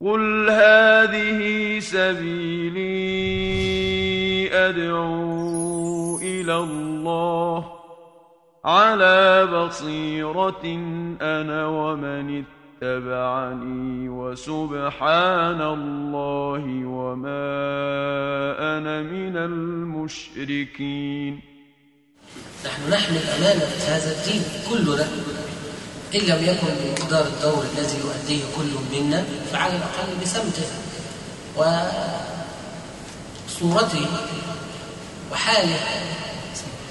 قل هذه سبيلي أدعو إلى الله على بصيرة أنا ومن اتبعني وسبحان الله وما أنا من المشركين نحن نحمل أمانة هذا الدين كلنا. إن لم يكن بمقدار الدور الذي يؤديه كل منا فعلى الأقل بسمته وصورته وحاله.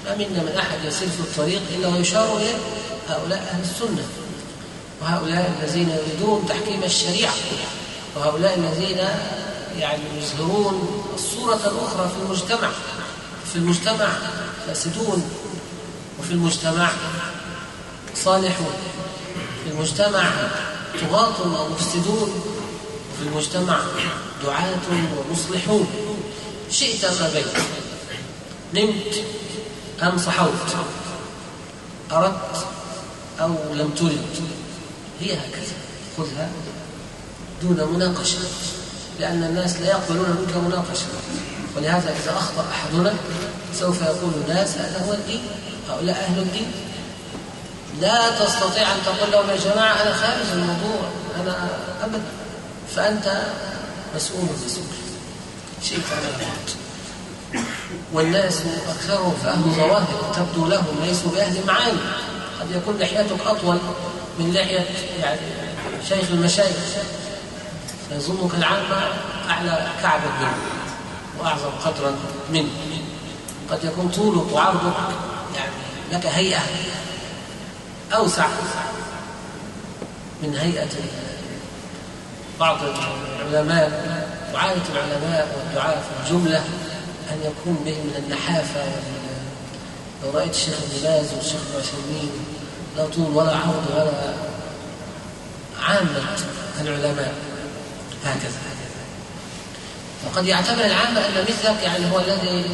ما منا من أحد يسير في الطريق إلا ويشار إليه هؤلاء أهل السنة. وهؤلاء الذين يريدون تحكيم الشريعة. وهؤلاء الذين يعني يظهرون الصورة الأخرى في المجتمع. في المجتمع فاسدون. وفي المجتمع صالحون. في المجتمع طغاة ومفسدون وفي المجتمع دعاة ومصلحون. شئت أم أبيت؟ نمت أم صحوت؟ أردت أو لم ترد؟ هي هكذا. خذها دون مناقشة لأن الناس لا يقبلون منك مناقشة. ولهذا إذا أخطأ أحدنا سوف يقول الناس هذا هو الدين هؤلاء أهل الدين. لا تستطيع أن تقول لهم يا جماعة أنا خارج الموضوع أنا أبدا. فأنت مسؤول مسؤول شئت أنا والناس أكثرهم فأهل ظواهر تبدو لهم ليسوا بأهل معاني قد يكون لحيتك أطول من لحية يعني شيخ المشايخ. فيظنك العامة أعلى كعبا منه وأعظم قدرا منه. قد يكون طولك وعرضك يعني لك هيئة أوسع من هيئة بعض العلماء وعادة العلماء والدعاء في الجملة أن يكون بهم من النحافة لو رأيت الشيخ ابن باز والشيخ العثيمين لا طول ولا عرض ولا عامة العلماء هكذا. وقد يعتبر العامة أن مثلك يعني هو الذي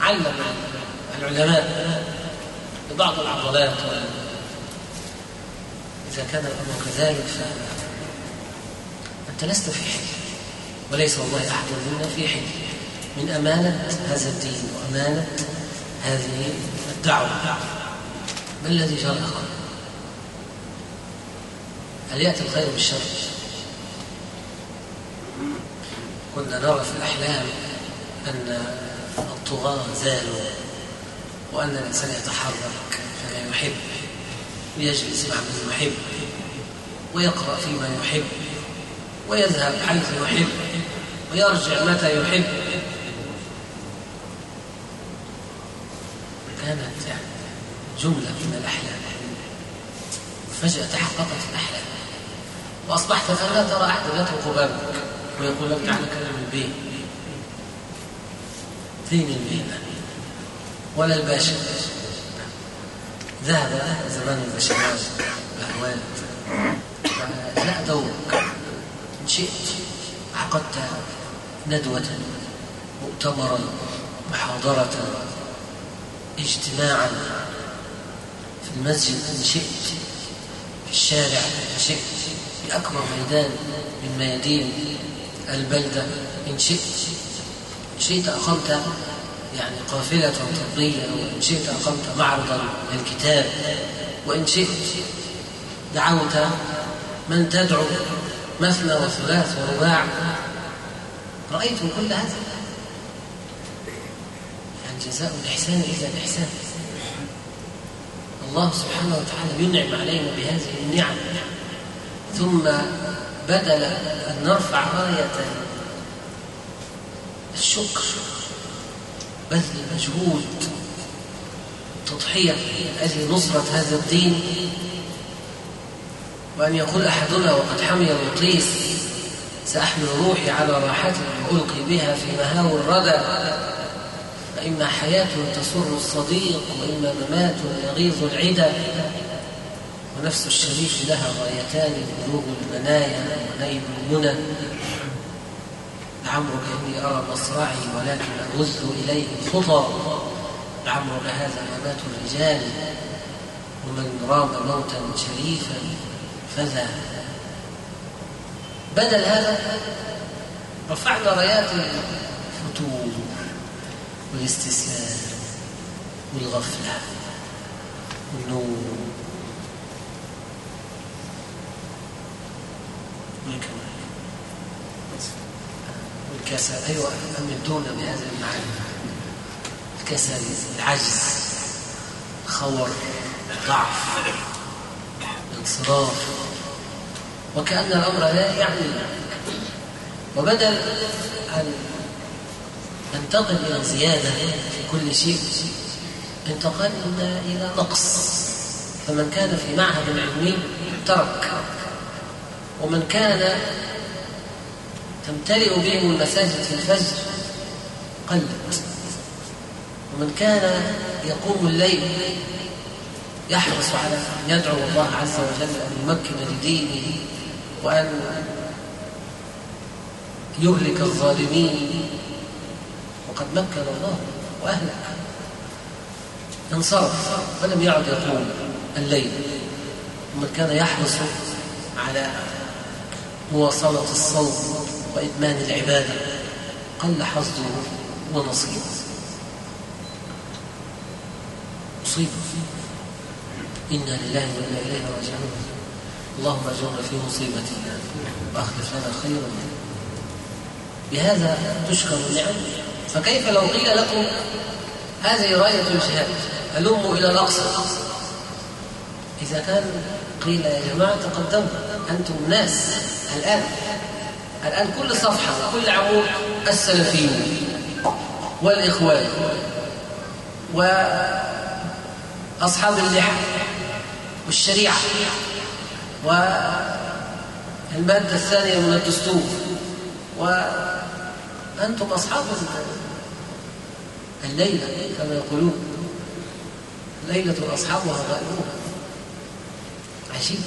علم العلماء ببعض العضلات إذا كان الأمر كذلك فأنت لست في حل وليس والله أحد منا في حل من أمانة هذا الدين وأمانة هذه الدعوة. ما الذي جرى؟ هل يأتي الخير بالشر كنا نرى في الأحلام أن الطغاة زالوا وأن الإنسان يتحرك فما يحب ويجلس مع من يحب ويقرأ فيما يحب ويذهب حيث يحب ويرجع متى يحب. كانت يعني جملة من الأحلام. فجأة تحققت الأحلام وأصبحت فلا ترى أحد يطرق بابك ويقول لك تعال كلم البيه. فين البيه. ولا الباشا. ذهب زمان البشوات الأهوال. لا دورك إن شئت عقدت ندوة مؤتمرا محاضرة اجتماعا. في المسجد إن شئت في الشارع إن شئت في أكبر ميدان من ميادين البلدة إن شئت. إن شئت أقمت يعني قافلة طبية وإن شئت أقمت معرضا للكتاب وإن شئت دعوت من تدعو مثنى وثلاث ورباع. رأيتم كل هذا؟ يعني جزاء الإحسان إلا الإحسان. الله سبحانه وتعالى ينعم علينا بهذه النعم. ثم بدل أن نرفع راية الشكر بذل مجهود تضحية أجل نصرة هذا الدين وأن يقول أحدنا وقد حمي الوطيس سأحمل روحي على راحتي وألقي بها في مهاو الردى. فإما حياة تسر الصديق وإما ممات يغيظ العدا. ونفس الشريف لها غايتان بلوغ المنايا ونيل المنى. لعمرك إني أرى مصرعي ولكن أغز إليه الخطى لعمرك هذا ممات الرجال. ومن رام موتا شريفا فذا. بدل هذا رفعنا رايات الفتور والاستسلام والغفلة والنور. والكسل أيوة أمدونا بهذه المعاني الكسل العجز الخور ضعف الانصراف. وكأن الأمر لا يعني. وبدل أن ننتقل إلى زيادة في كل شيء انتقلنا إلى نقص. فمن كان في معهد علمي ترك. ومن كان تمتلئ بهم المساجد في الفجر قلت ومن كان يقوم الليل يحرص على أن يدعو الله عز وجل أن يمكن لدينه وأن يهلك الظالمين. وقد مكن الله وأهلك. انصرف. فلم يعد يقوم الليل. ومن كان يحرص على مواصلة الصوم وإدمان العبادة قل حظه ونصيبه مصيبة إنا لله وإنا إليه راجعون. اللهم اجرنا في مصيبتنا وأخلف لنا خيرا بهذا تشكر النعم. فكيف لو قيل لكم هذه راية الجهاد؟ هلموا إلى الأقصى. إذا كان قيل يا جماعة تقدموا أنتم ناس الآن. الآن كل صفحة كل عمود السلفيون والإخوان وأصحاب اللحى والشريعة والمادة الثانية من الدستور وأنتم أصحاب الليلة كما يقولون. ليلة أصحابها غائبون عجيب.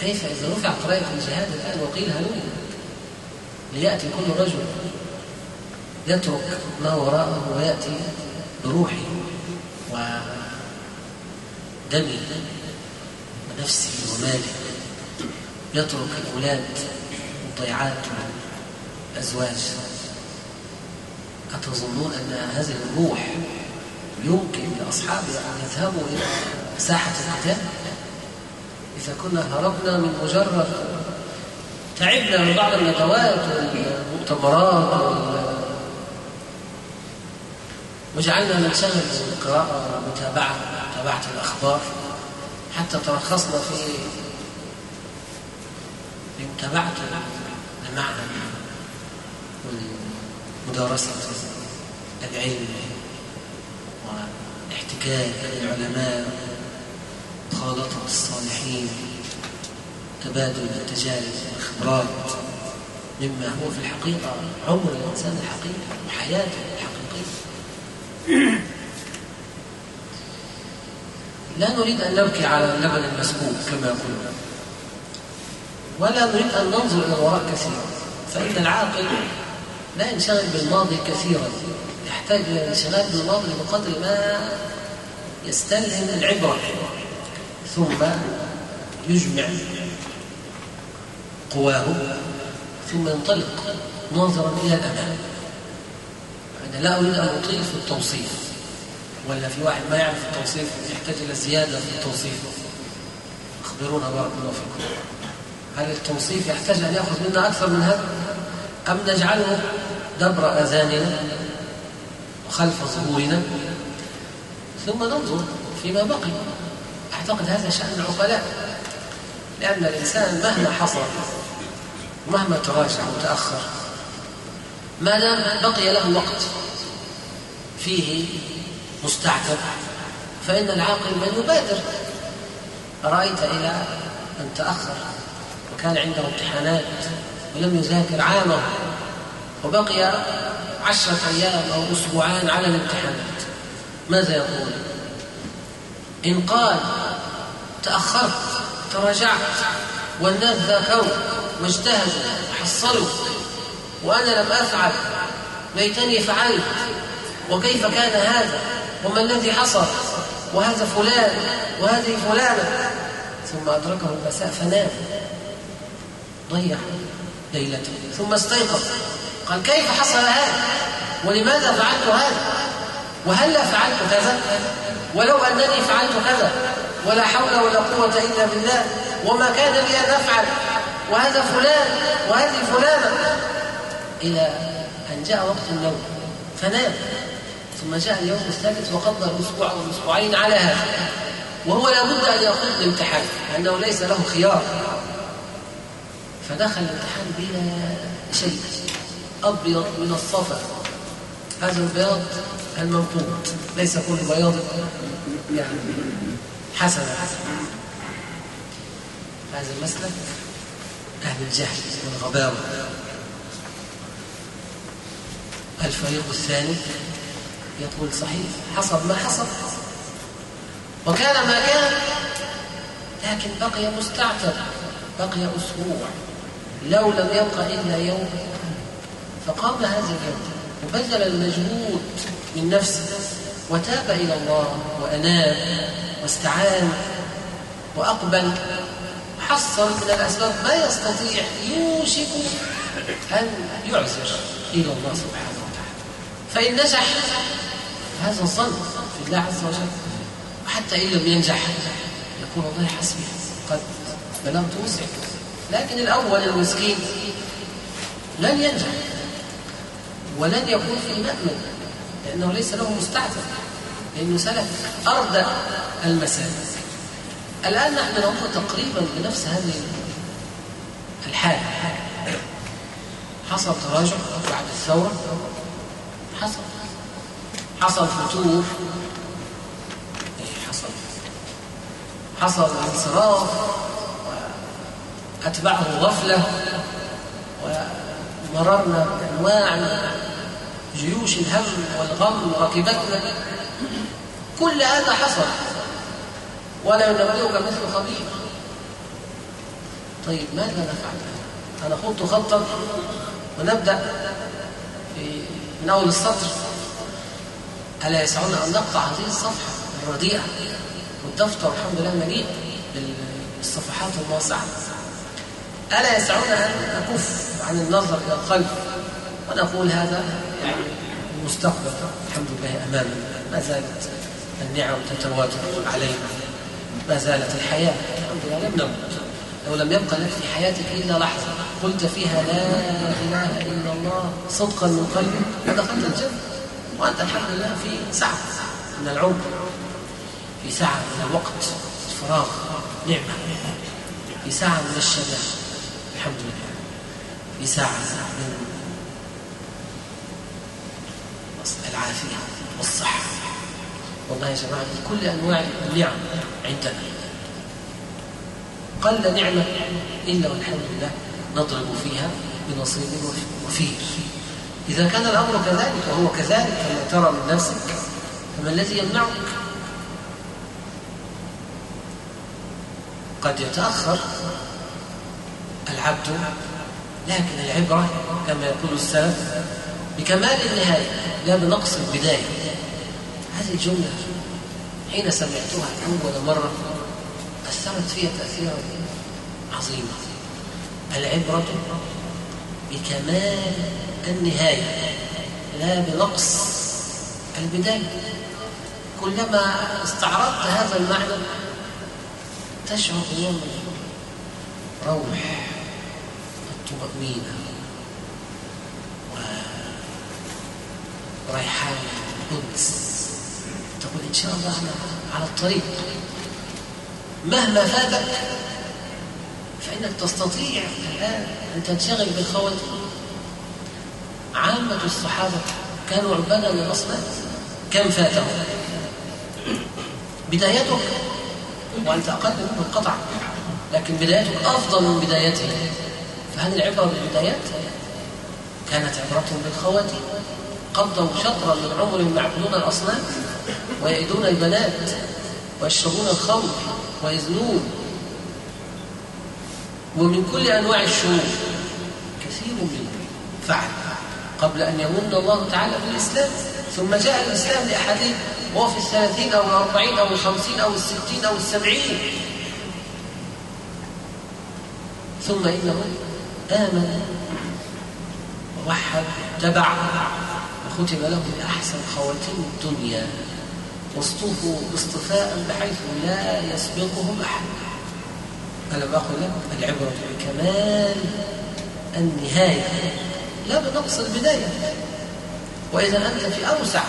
كيف إذا رفع قراءة الجهاد الآن؟ وقيل هلوم ليأتي كل رجل يترك ما وراءه ويأتي بروحه ودمه ونفسه وماله يترك الأولاد والضيعات والأزواج. أتظنون أن هذه الروح يمكن لأصحابها أن يذهبوا إلى ساحة القتال؟ إذا كنا هربنا من مجرد تعبنا من بعض الندوات والمؤتمرات وجعلنا ننشغل بالقراءة والمتابعة متابعة الأخبار. حتى ترخصنا في في متابعة المعنى ومدارسة العلم والاحتكاك بالعلماء مخالطة الصالحين تبادل التجارب والخبرات. مما هو في الحقيقة عمر الإنسان الحقيقي وحياته الحقيقية. لا نريد أن نبكي على اللبن المسكوب كما يقولون ولا نريد أن ننظر إلى الوراء كثيرا فإن العاقل لا ينشغل بالماضي كثيرا يحتاج إلى الانشغال بالماضي بقدر ما يستلهم العبرة. ثم يجمع قواه ثم ينطلق ناظرا إلى الأمام. أنا لا أريد أن أطيل في التوصيف ولا في واحد ما يعرف التوصيف يحتاج إلى زيادة في التوصيف. أخبرونا بارك الله فيكم. هل التوصيف يحتاج أن يأخذ منا أكثر من هذا؟ أم نجعله دبر أذاننا وخلف ظهورنا؟ ثم ننظر فيما بقي. أعتقد هذا شأن العقلاء لأن الإنسان مهما حصل ومهما تراجع وتأخر ما دام بقي له وقت فيه مستعتب فإن العاقل من يبادر أرأيت إلى أن تأخر وكان عنده امتحانات ولم يذاكر عامه وبقي عشرة أيام أو أسبوعان على الامتحانات ماذا يقول؟ إن قال تأخرت تراجعت والناس ذاكروا واجتهدوا وحصلوا وأنا لم أفعل ليتني فعلت. وكيف كان هذا؟ وما الذي حصل؟ وهذا فلان وهذه فلانة. ثم أدركه المساء فنام. ضيع ليلته. ثم استيقظ. قال كيف حصل هذا؟ ولماذا فعلت هذا؟ وهلا فعلت كذا؟ ولو أنني فعلت كذا ولا حول ولا قوة إلا بالله. وما كان لي أن أفعل. وهذا فلان وهذه فلانة. إلى أن جاء وقت النوم. فنام. ثم جاء اليوم الثالث وقضى الأسبوع أو الأسبوعين على هذا. وهو لابد أن يخوض الامتحان لأنه ليس له خيار. فدخل الامتحان بلا شيء. أبيض من الصفا. هذا البياض المنقوط ليس كل بياض. يعني حسنا هذا المسلك أهل الجهل والغباوة. الفريق الثاني يقول صحيح حصل ما حصل. وكان ما كان لكن بقي مستعتب بقي أسبوع. لو لم يبقى إلا يوم. فقام هذا اليوم وبذل المجهود من نفسه وتاب إلى الله وأناب. واستعان وأقبل. حصل من الأسباب ما يستطيع يوشك أن يعزر إلى الله سبحانه وتعالى. فإن نجح هذا الظن في الله عز وجل. وحتى إن لم ينجح يقول الله حسبي. قد بلغت وسعي لكن الأول المسكين لن ينجح ولن يكون في مأمن لأنه ليس له مستعتب لأنه سلك أردى المسائل الآن نحن نمر تقريبا بنفس هذه الحالة. حصل تراجع بعد الثورة. حصل. حصل فتور. حصل. حصل انصراف وأتبعه غفلة ومررنا بأنواع جيوش الهم والغم ركبتنا كل هذا حصل. ولا ينبئك مثل خبير. طيب ماذا نفعل؟ أنا خضت خطا ونبدأ في من أول السطر. ألا يسعنا أن نقطع هذه الصفحة الرديئة والدفتر؟ الحمد لله مليء بالصفحات الواسعة. ألا يسعنا أن نكف عن النظر إلى الخلف ونقول هذا يعني المستقبل الحمد لله أمامنا ما زالت النعم تتواتر علينا ما زالت الحياة الحمد لله لم نمت لو لم يبقى لك في حياتك إلا لحظة قلت فيها لا إله إلا الله صدقا من قلبك ودخلت الجنة. وأنت الحمد لله في سعة من العمر في سعة من الوقت الفراغ نعمة. في ساعة من الشباب الحمد لله. في ساعة من العافية والصحة. والله يا جماعة كل أنواع النعم عندنا. قل نعمة إلا والحمد لله نضرب فيها بنصيب وفير إذا كان الأمر كذلك وهو كذلك كما ترى من نفسك فما الذي يمنعك؟ قد يتأخر العبد لكن العبرة كما يقول السلف بكمال النهاية لا بنقص البداية. هذه الجملة حين سمعتها أول مرة أثرت فيها تأثيرا عظيما. العبرة بكمال النهاية لا بنقص البداية. كلما استعرضت هذا المعنى تشعر بنوع روح الطمأنينة وريحان القدس. تقول إن شاء الله أنا على الطريق. مهما فاتك فإنك تستطيع الآن أن تنشغل بالخواتيم. عامة الصحابة كانوا عبادا للأصنام كم فاتهم؟ بدايتك وأنت أقل منهم قطعا لكن بدايتك أفضل من بدايته فهل العبرة بالبدايات؟ كانت عبرتهم بالخواتيم؟ قضوا شطرا من عمرهم يعبدون الأصنام؟ ويئدون البنات ويشربون الخمر ويزنون. ومن كل أنواع الشرور كثير منهم فعل قبل أن يمن الله تعالى بالإسلام ثم جاء الإسلام لأحدهم وهو في الثلاثين أو الأربعين أو الخمسين أو الستين أو السبعين. ثم إنه آمن ووحد تبع وختم له بأحسن خواتيم الدنيا. واصطفوا اصطفاء بحيث لا يسبقهم أحد. ألم أقل لك العبرة بكمال النهاية. لا بنقص البداية. وإذا أنت في أوسع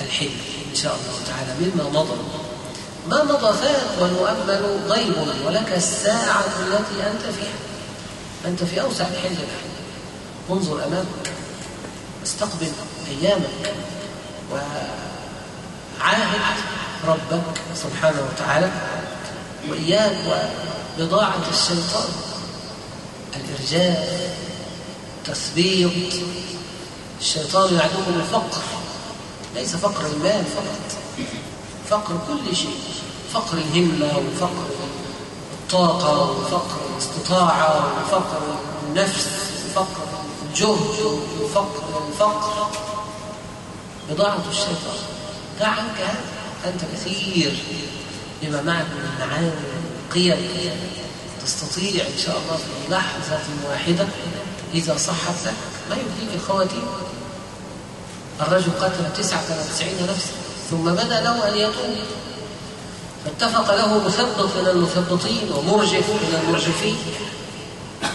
الحلم إن شاء الله تعالى مما مضى. ما مضى فات والمؤمل غيب ولك الساعة التي أنت فيها. أنت في أوسع الحلم. انظر أمامك. استقبل أيامك. وعاهد ربك سبحانه وتعالى وإياك وبضاعة الشيطان. الإرجاء تثبيط الشيطان يعدكم الفقر. ليس فقر المال فقط. فقر كل شيء. فقر الهمة وفقر الطاقة وفقر الاستطاعة وفقر النفس وفقر الجهد وفقر الفقر. بضاعة الشيطان. عنك أنت كثير بما معك من المعاني والقيم تستطيع إن شاء الله في لحظة واحدة إذا صحت لك ما يبديك الخواتيم الرجل قتل تسعة وتسعين نفسا ثم بدا له أن يتوب فاتفق له مثبط من المثبطين ومرجف من المرجفين.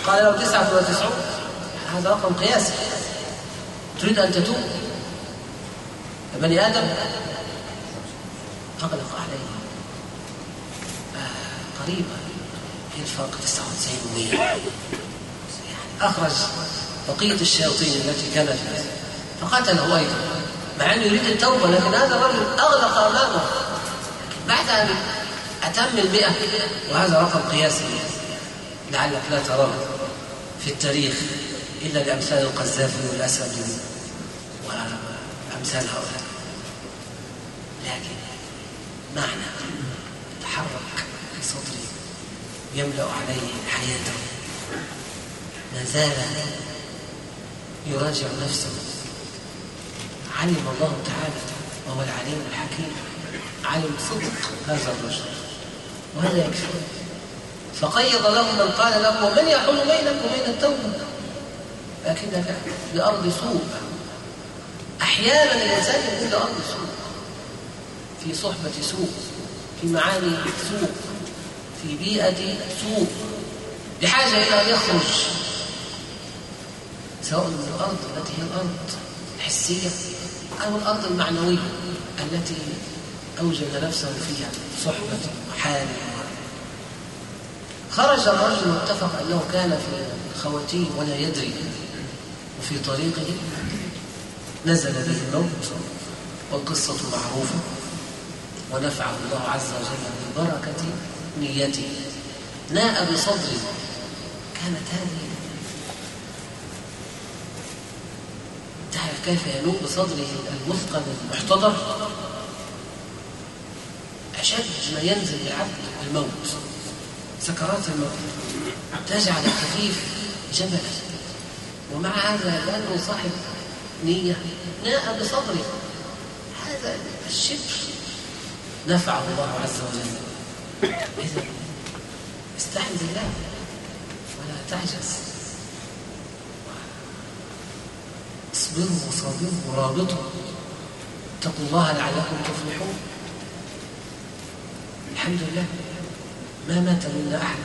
قال له تسعة وتسعون هذا رقم قياسي. تريد أن تتوب؟ بني آدم أغلق عليه آه قريبا. ينفق 99 و100 يعني أخرج بقية الشياطين التي كانت فيه فقتله أيضا مع أنه يريد التوبة لكن هذا الرجل أغلق أمامه. بعد أن أتم المئة وهذا رقم قياسي لعلك لا تراه في التاريخ إلا لأمثال القذافي والأسد وأمثال هؤلاء. لكن معنى يتحرك في صدري يملأ عليه حياته. ما زال يراجع نفسه. علم الله تعالى وهو العليم الحكيم. علم صدق هذا الرجل وهذا يكفي. فقيض له من قال له ومن يحول بينك وبين التوبه لكنك لأرض سوء. أحيانا الإنسان يكون لأرض سوء. في صحبة سوء في معاني سوء في بيئة سوء بحاجة إلى أن يخرج سواء من الأرض التي هي الأرض الحسية أو الأرض المعنوية التي أوجد نفسه فيها صحبة وحال خرج الرجل واتفق أنه كان في خواتيم ولا يدري وفي طريقه نزل به الموت والقصة معروفة. ونفعه الله عز وجل ببركه نيته. ناء بصدره كانت هذه تعرف كيف ينوب بصدره المثقل المحتضر. أشد ما ينزل بالعبد الموت سكرات الموت. تجعل الخفيف جبلا. ومع هذا لأنه صاحب نية. ناء بصدره. هذا الشبر. نفعه الله عز وجل. إذا استعن بالله ولا تعجز. اصبروا وصابروا ورابطوا. اتقوا الله لعلكم تفلحون. الحمد لله. ما مات منا أحد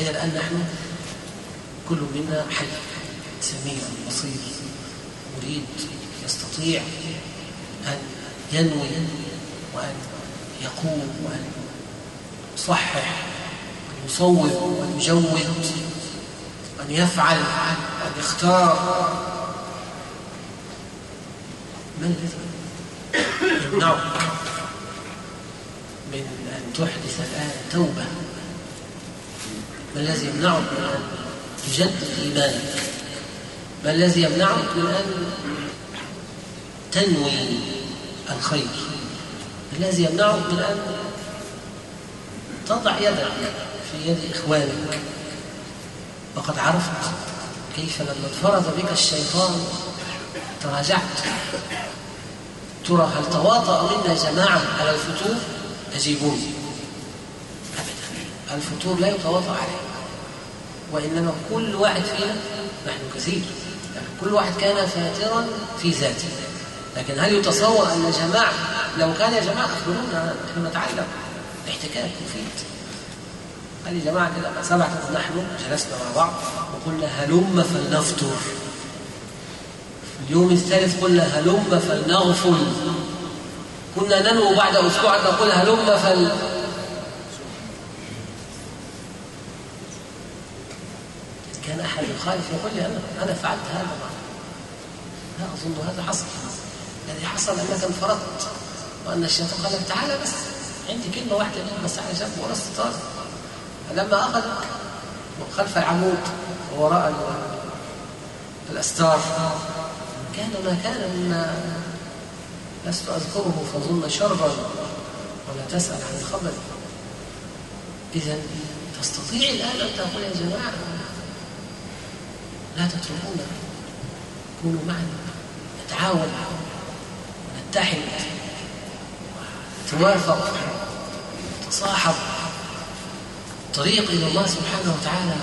إلى الآن نحن كل منا حي. سميع بصير. مريد يستطيع أن ينوي وأن يقوم وان يصحح يصوب وان يجود وان يفعل وان يختار. الذي؟ يمنعك من أن تحدث الآن توبة. ما الذي يمنعك من أن تجدد إيمانك؟ ما الذي يمنعك من أن تنوي الخير؟ الذي يمنعك من أن تضع يدك في يد إخوانك. وقد عرفت كيف لما انفرد بك الشيطان تراجعت. ترى هل تواطأ منا جماعة على الفتور؟ أجيبوني. أبدا. الفطور لا يتواطأ عليه. وإنما كل واحد فينا نحن كثير يعني كل واحد كان فاترا في ذاته. لكن هل يتصور أن جماعة لو كان يا جماعة أخبرونا نحن نتعلم. الاحتكاك مفيد. قال يا جماعة كده سبعة نحن جلسنا مع بعض وقلنا هلم فلنفطر. اليوم الثالث قلنا هلم فلنغفل. كنا ننمو بعد أسبوع نقول هلم فل. كان أحد يخالف يقول لي أنا أنا فعلت هذا لا أظن هذا حصل. الذي حصل أنك انفردت. وأن الشيطان قال لك تعالى بس عندي كلمة واحدة بس على جنب ورا الستار فلما أخذك خلف العمود ووراء الأستار كان ما كان لست أذكره فظن شرا ولا تسأل عن الخبر. إذا تستطيع الآن أن تقول يا جماعة لا تتركونا كونوا معنا نتعاون ونتحد توافق تصاحب الطريق إلى الله سبحانه وتعالى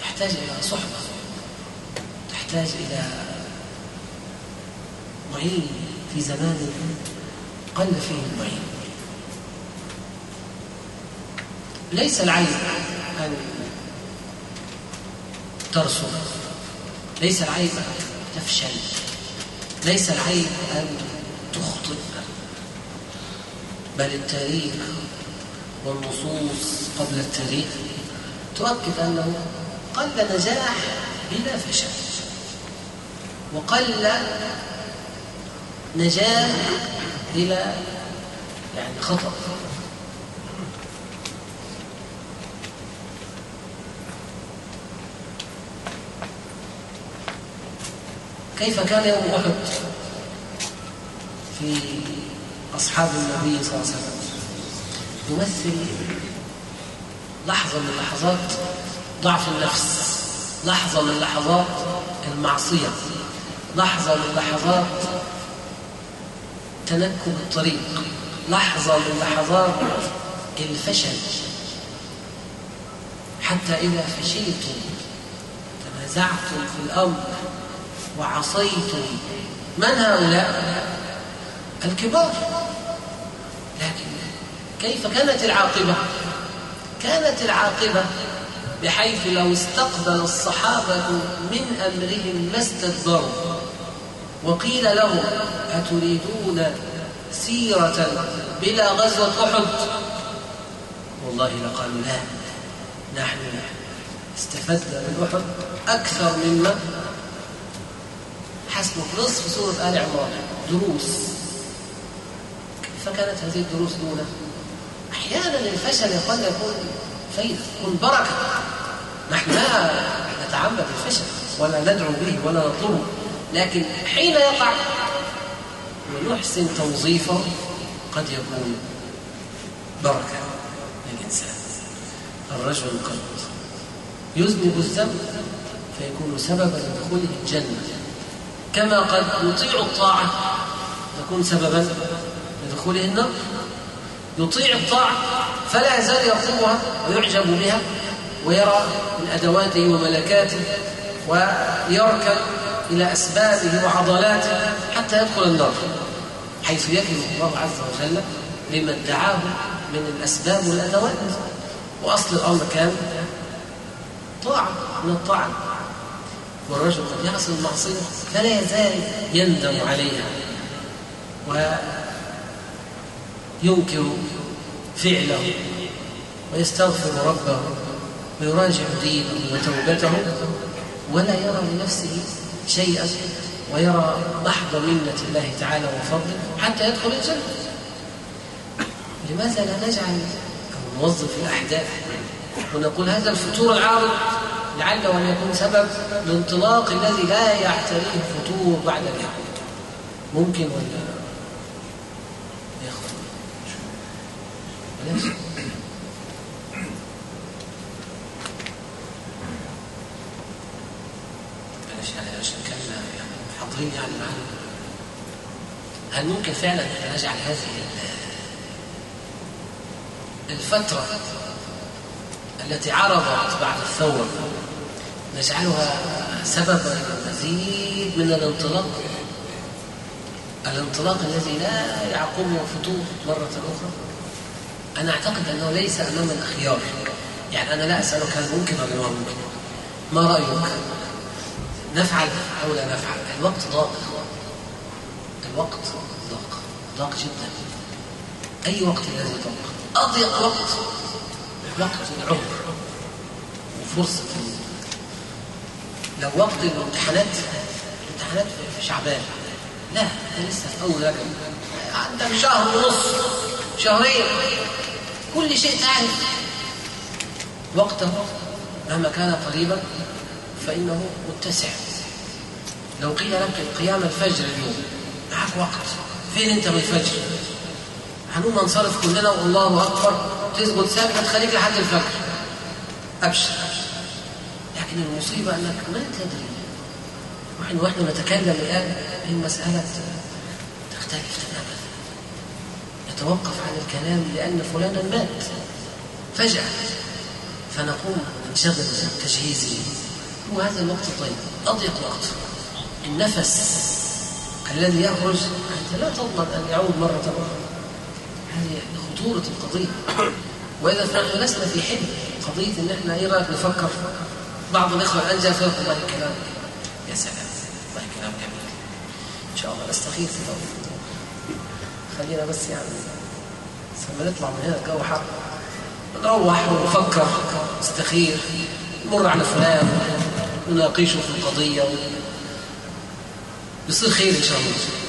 تحتاج إلى صحبة تحتاج إلى معين في زمان قل فيه المعين. ليس العيب أن ترسل ليس العيب أن تفشل ليس العيب أن تخطئ بل التاريخ والنصوص قبل التاريخ تؤكد أنه قل نجاح بلا فشل وقل نجاح بلا يعني خطأ. كيف كان يوم أحد؟ في أصحاب النبي صلى الله عليه وسلم يمثل لحظة من لحظات ضعف النفس لحظة من لحظات المعصية لحظة من لحظات تنكب الطريق لحظة من لحظات الفشل حتى إذا فشلتم تنازعتم في الأمر وعصيتم من هؤلاء؟ الكبار. لكن كيف كانت العاقبة؟ كانت العاقبة بحيث لو استقبل الصحابة من أمرهم ما استدبروا وقيل لهم أتريدون سيرة بلا غزوة أحد؟ والله لقالوا لا نحن استفدنا من أحد أكثر مما حسبك نصف سورة آل عمران دروس. فكانت هذه الدروس دونه أحيانا الفشل يقول يكون فايدة يكون بركة. نحن لا نتعمد الفشل ولا ندعو به ولا نطلبه. لكن حين يقع ونحسن توظيفه قد يكون بركة للإنسان. الرجل قد يذنب الذنب فيكون سببا لدخوله الجنة. كما قد يطيع الطاعة تكون سببا لدخوله النار يطيع الطاعة فلا يزال يطلبها ويعجب بها ويرى من أدواته وملكاته ويركب إلى أسبابه وعضلاته حتى يدخل النار حيث يكل الله عز وجل لمن دعاه من الأسباب والأدوات. وأصل الأمر كان طاعة من الطاعة. والرجل قد يعصي المعصية فلا يزال يندم عليها. وينكر فعله ويستغفر ربه ويراجع دينه وتوبته ولا يرى لنفسه شيئا ويرى محض منة الله تعالى وفضله حتى يدخل الجنة. لماذا لا نجعل أو نوظف الأحداث ونقول هذا الفتور العارض لعله أن يكون سبب الانطلاق الذي لا يعتريه الفتور بعد اليوم ممكن ولا يا أخوان بلاش يعني عشان يعني يعني معنا هل ممكن فعلا ان نجعل هذه الفترة التي عرضت بعد الثورة نجعلها سببا لمزيد من الانطلاق؟ الانطلاق الذي لا يعقبه فتور مرة أخرى؟ أنا أعتقد أنه ليس أمام الخيار يعني أنا لا أسألك هل ممكن ولا ما ممكن. ما رأيك؟ نفعل أو لا نفعل؟ الوقت ضاق. الوقت ضاق. ضاق جدا. أي وقت الذي ضاق أضيق وقت. وقت العمر. وفرصة لو وقت الامتحانات الامتحانات في شعبان. لا لسه في أول عندك شهر ونص. شهرين. كل شيء تعرف وقته مهما كان قريبا فإنه متسع. لو قيل لك قيام الفجر اليوم معك وقت. فين أنت من الفجر هنقوم ننصرف كلنا والله أكبر. تثبت ثابت تخليك لحد الفجر. أبشر. لكن المصيبة أنك ما تدري. وإحنا نتكلم الآن المساله تختلف تماما. نتوقف عن الكلام لأن فلانا مات. فجأة فنقوم ننشغل بتجهيزه وهذا الوقت طيب. أضيق وقت. النفس الذي يخرج أنت لا تضمن أن يعود مرة أخرى. هذه خطورة القضية. وإذا فنحن لسنا في حلم قضية إن إحنا إيه رأيك نفكر؟ بعض الإخوة الان جاء فيقول والله كلام يا سلام. والله كلام جميل إن شاء الله نستخير في توفيق خلينا بس يعني لما نطلع من هنا الجو حر. نروح ونفكر نستخير نمر على فلان نناقشه في القضية. يصير خير إن شاء الله.